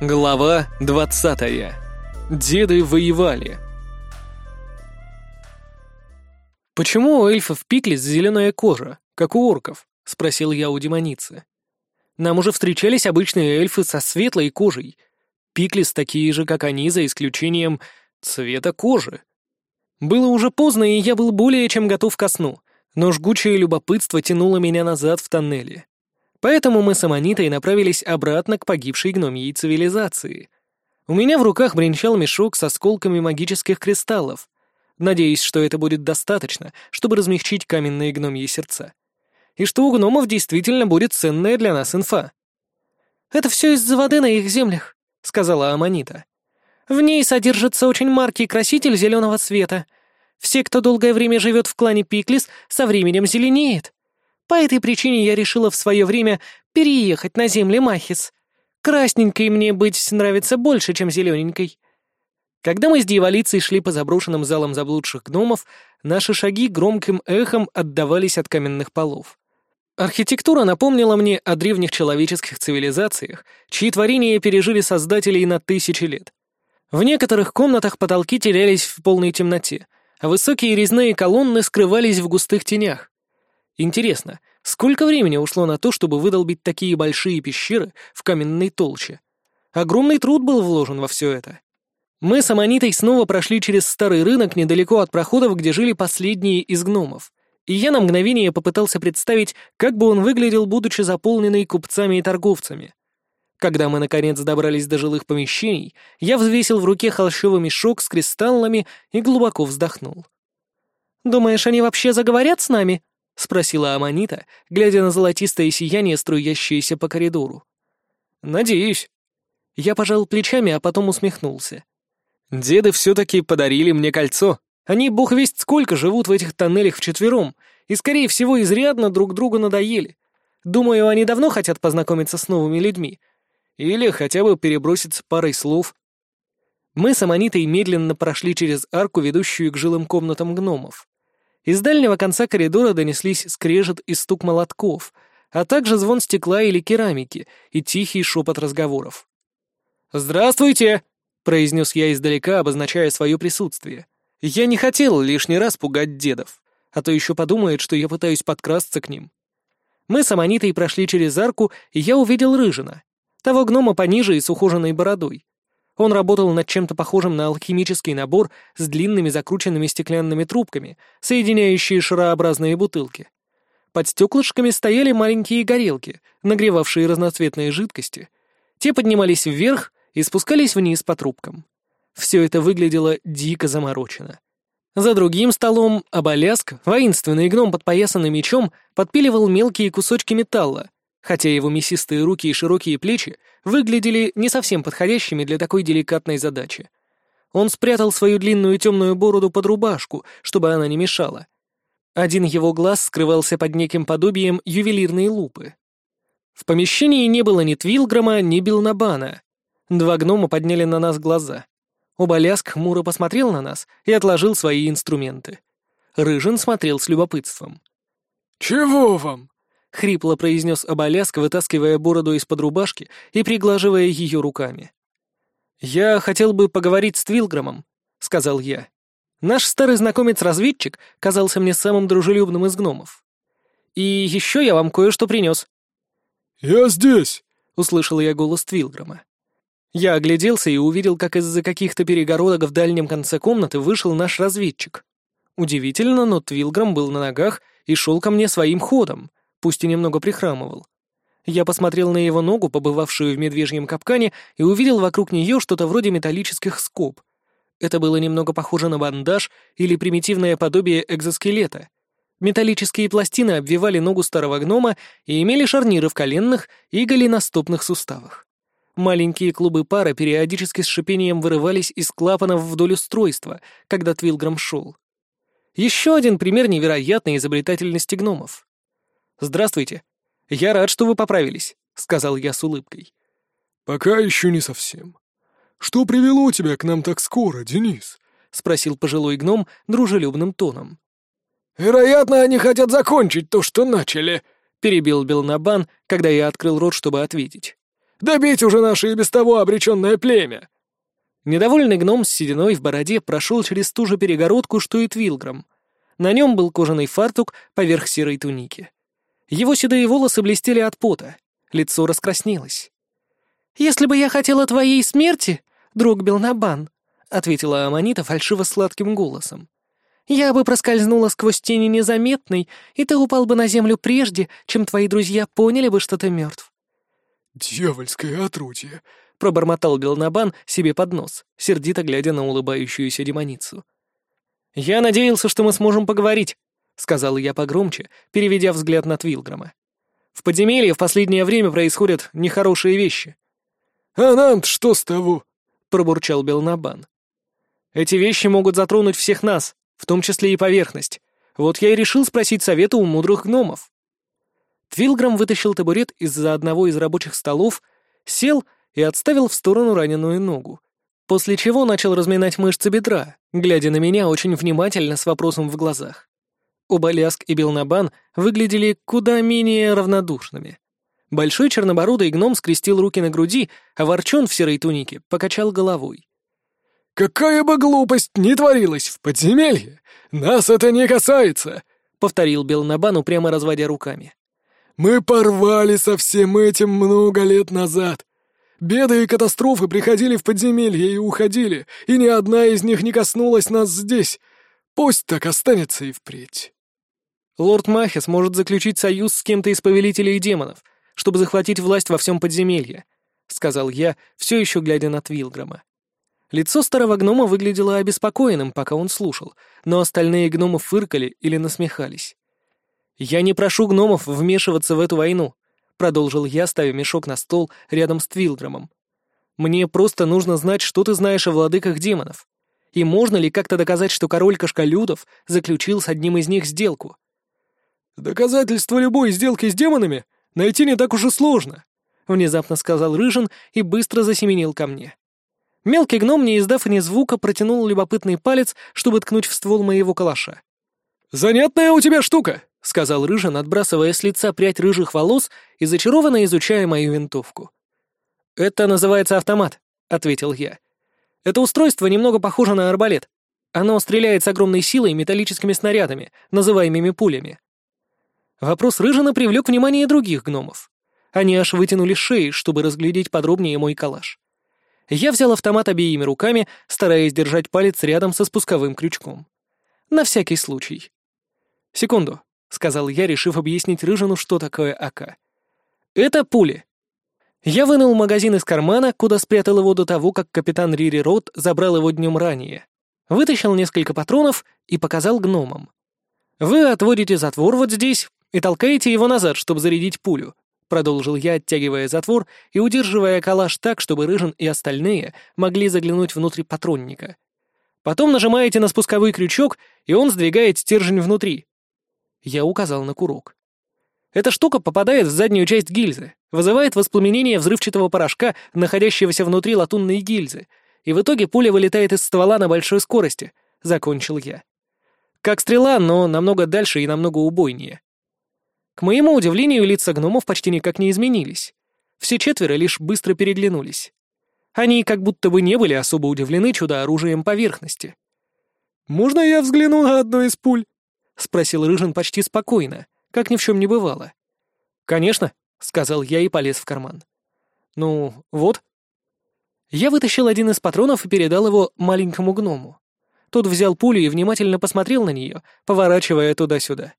Глава 20. Деды воевали. «Почему у эльфов Пиклис зеленая кожа, как у орков?» — спросил я у демоницы. «Нам уже встречались обычные эльфы со светлой кожей. Пиклис такие же, как они, за исключением цвета кожи». Было уже поздно, и я был более чем готов ко сну, но жгучее любопытство тянуло меня назад в тоннеле. Поэтому мы с Аманитой направились обратно к погибшей гномьей цивилизации. У меня в руках бренчал мешок с осколками магических кристаллов. Надеюсь, что это будет достаточно, чтобы размягчить каменные гномьи сердца. И что у гномов действительно будет ценная для нас инфа. «Это все из-за воды на их землях», — сказала Аманита. «В ней содержится очень маркий краситель зеленого цвета. Все, кто долгое время живет в клане Пиклис, со временем зеленеет. По этой причине я решила в свое время переехать на земли Махис. Красненькой мне быть нравится больше, чем зелененькой. Когда мы с дьяволицей шли по заброшенным залам заблудших гномов, наши шаги громким эхом отдавались от каменных полов. Архитектура напомнила мне о древних человеческих цивилизациях, чьи творения пережили создателей на тысячи лет. В некоторых комнатах потолки терялись в полной темноте, а высокие резные колонны скрывались в густых тенях. Интересно, сколько времени ушло на то, чтобы выдолбить такие большие пещеры в каменной толще? Огромный труд был вложен во все это. Мы с Аманитой снова прошли через старый рынок недалеко от проходов, где жили последние из гномов. И я на мгновение попытался представить, как бы он выглядел, будучи заполненный купцами и торговцами. Когда мы, наконец, добрались до жилых помещений, я взвесил в руке холщовый мешок с кристаллами и глубоко вздохнул. «Думаешь, они вообще заговорят с нами?» — спросила Аманита, глядя на золотистое сияние, струящееся по коридору. «Надеюсь». Я пожал плечами, а потом усмехнулся. «Деды все-таки подарили мне кольцо. Они, бог весть, сколько живут в этих тоннелях вчетвером, и, скорее всего, изрядно друг другу надоели. Думаю, они давно хотят познакомиться с новыми людьми. Или хотя бы переброситься парой слов». Мы с Аманитой медленно прошли через арку, ведущую к жилым комнатам гномов. Из дальнего конца коридора донеслись скрежет и стук молотков, а также звон стекла или керамики и тихий шепот разговоров. «Здравствуйте!» — произнес я издалека, обозначая свое присутствие. Я не хотел лишний раз пугать дедов, а то еще подумает, что я пытаюсь подкрасться к ним. Мы с Аманитой прошли через арку, и я увидел Рыжина, того гнома пониже и с ухоженной бородой. Он работал над чем-то похожим на алхимический набор с длинными закрученными стеклянными трубками, соединяющие шарообразные бутылки. Под стеклышками стояли маленькие горелки, нагревавшие разноцветные жидкости. Те поднимались вверх и спускались вниз по трубкам. Все это выглядело дико заморочено. За другим столом Абаляск, воинственный гном, подпоясанный мечом, подпиливал мелкие кусочки металла, хотя его мясистые руки и широкие плечи выглядели не совсем подходящими для такой деликатной задачи. Он спрятал свою длинную темную бороду под рубашку, чтобы она не мешала. Один его глаз скрывался под неким подобием ювелирной лупы. В помещении не было ни Твилграма, ни Билнабана. Два гнома подняли на нас глаза. Обаляск хмуро посмотрел на нас и отложил свои инструменты. Рыжин смотрел с любопытством. «Чего вам?» — хрипло произнес Оболяск, вытаскивая бороду из-под рубашки и приглаживая ее руками. «Я хотел бы поговорить с Твилграмом», — сказал я. Наш старый знакомец-разведчик казался мне самым дружелюбным из гномов. «И еще я вам кое-что принес». «Я здесь», — услышал я голос Твилграма. Я огляделся и увидел, как из-за каких-то перегородок в дальнем конце комнаты вышел наш разведчик. Удивительно, но Твилграм был на ногах и шел ко мне своим ходом, пусть и немного прихрамывал. Я посмотрел на его ногу, побывавшую в медвежьем капкане, и увидел вокруг нее что-то вроде металлических скоб. Это было немного похоже на бандаж или примитивное подобие экзоскелета. Металлические пластины обвивали ногу старого гнома и имели шарниры в коленных и голеностопных суставах. Маленькие клубы пара периодически с шипением вырывались из клапанов вдоль устройства, когда Твилграм шел. Еще один пример невероятной изобретательности гномов. «Здравствуйте. Я рад, что вы поправились», — сказал я с улыбкой. «Пока еще не совсем. Что привело тебя к нам так скоро, Денис?» — спросил пожилой гном дружелюбным тоном. «Вероятно, они хотят закончить то, что начали», — перебил Белнабан, когда я открыл рот, чтобы ответить. Добить уже наше и без того обреченное племя!» Недовольный гном с сединой в бороде прошел через ту же перегородку, что и Твилграм. На нем был кожаный фартук поверх серой туники. Его седые волосы блестели от пота, лицо раскраснелось. «Если бы я хотела твоей смерти, друг Белнабан», — ответила Аманита фальшиво-сладким голосом, «я бы проскользнула сквозь тени незаметной, и ты упал бы на землю прежде, чем твои друзья поняли бы, что ты мертв». «Дьявольское отрутие», — пробормотал Белнабан себе под нос, сердито глядя на улыбающуюся демоницу. «Я надеялся, что мы сможем поговорить», — сказал я погромче, переведя взгляд на Твилграма. «В подземелье в последнее время происходят нехорошие вещи». «А нам что с того?» — пробурчал Белнабан. «Эти вещи могут затронуть всех нас, в том числе и поверхность. Вот я и решил спросить совета у мудрых гномов». Твилграм вытащил табурет из-за одного из рабочих столов, сел и отставил в сторону раненую ногу, после чего начал разминать мышцы бедра, глядя на меня очень внимательно с вопросом в глазах. Оба Ляск и Белнабан выглядели куда менее равнодушными. Большой чернобородый гном скрестил руки на груди, а ворчон в серой тунике покачал головой. «Какая бы глупость ни творилась в подземелье! Нас это не касается!» — повторил Белнабан, прямо разводя руками. «Мы порвали со всем этим много лет назад. Беды и катастрофы приходили в подземелье и уходили, и ни одна из них не коснулась нас здесь. Пусть так останется и впредь». Лорд Махес может заключить союз с кем-то из повелителей демонов, чтобы захватить власть во всем подземелье», — сказал я, все еще глядя на Твилграма. Лицо старого гнома выглядело обеспокоенным, пока он слушал, но остальные гномы фыркали или насмехались. «Я не прошу гномов вмешиваться в эту войну», — продолжил я, ставя мешок на стол рядом с Твилграмом. «Мне просто нужно знать, что ты знаешь о владыках демонов. И можно ли как-то доказать, что король Кашкалюдов заключил с одним из них сделку?» «Доказательство любой сделки с демонами найти не так уж и сложно», — внезапно сказал Рыжин и быстро засеменил ко мне. Мелкий гном, не издав ни звука, протянул любопытный палец, чтобы ткнуть в ствол моего калаша. «Занятная у тебя штука», — сказал Рыжин, отбрасывая с лица прядь рыжих волос и зачарованно изучая мою винтовку. «Это называется автомат», — ответил я. «Это устройство немного похоже на арбалет. Оно стреляет с огромной силой металлическими снарядами, называемыми пулями. Вопрос Рыжина привлек внимание других гномов. Они аж вытянули шеи, чтобы разглядеть подробнее мой калаш. Я взял автомат обеими руками, стараясь держать палец рядом со спусковым крючком. На всякий случай. «Секунду», — сказал я, решив объяснить Рыжину, что такое АК. «Это пули». Я вынул магазин из кармана, куда спрятал его до того, как капитан Рири Рот забрал его днем ранее. Вытащил несколько патронов и показал гномам. «Вы отводите затвор вот здесь, и толкаете его назад, чтобы зарядить пулю», — продолжил я, оттягивая затвор и удерживая калаш так, чтобы Рыжин и остальные могли заглянуть внутрь патронника. Потом нажимаете на спусковой крючок, и он сдвигает стержень внутри. Я указал на курок. Эта штука попадает в заднюю часть гильзы, вызывает воспламенение взрывчатого порошка, находящегося внутри латунной гильзы, и в итоге пуля вылетает из ствола на большой скорости, — закончил я. Как стрела, но намного дальше и намного убойнее. К моему удивлению, лица гномов почти никак не изменились. Все четверо лишь быстро переглянулись. Они как будто бы не были особо удивлены чудо-оружием поверхности. «Можно я взгляну на одну из пуль?» — спросил Рыжин почти спокойно, как ни в чем не бывало. «Конечно», — сказал я и полез в карман. «Ну, вот». Я вытащил один из патронов и передал его маленькому гному. Тот взял пулю и внимательно посмотрел на нее, поворачивая туда-сюда.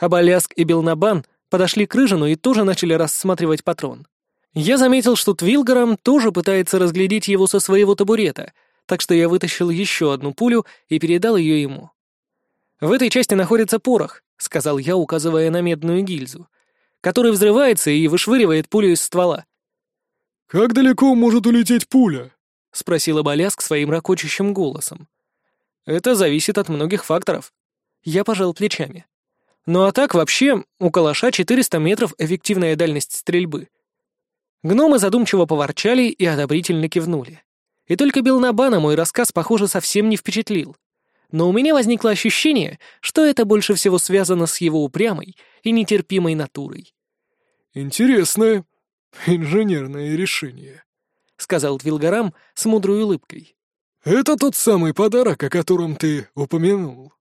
Абаляск и Белнабан подошли к Рыжину и тоже начали рассматривать патрон. Я заметил, что Твилгаром тоже пытается разглядеть его со своего табурета, так что я вытащил еще одну пулю и передал ее ему. «В этой части находится порох», — сказал я, указывая на медную гильзу, который взрывается и вышвыривает пулю из ствола. «Как далеко может улететь пуля?» — спросил Абаляск своим ракочущим голосом. «Это зависит от многих факторов». Я пожал плечами. Ну а так вообще у калаша 400 метров эффективная дальность стрельбы. Гномы задумчиво поворчали и одобрительно кивнули. И только Белнабана мой рассказ, похоже, совсем не впечатлил. Но у меня возникло ощущение, что это больше всего связано с его упрямой и нетерпимой натурой. «Интересная «Инженерное решение», — сказал Твилгарам с мудрой улыбкой. «Это тот самый подарок, о котором ты упомянул».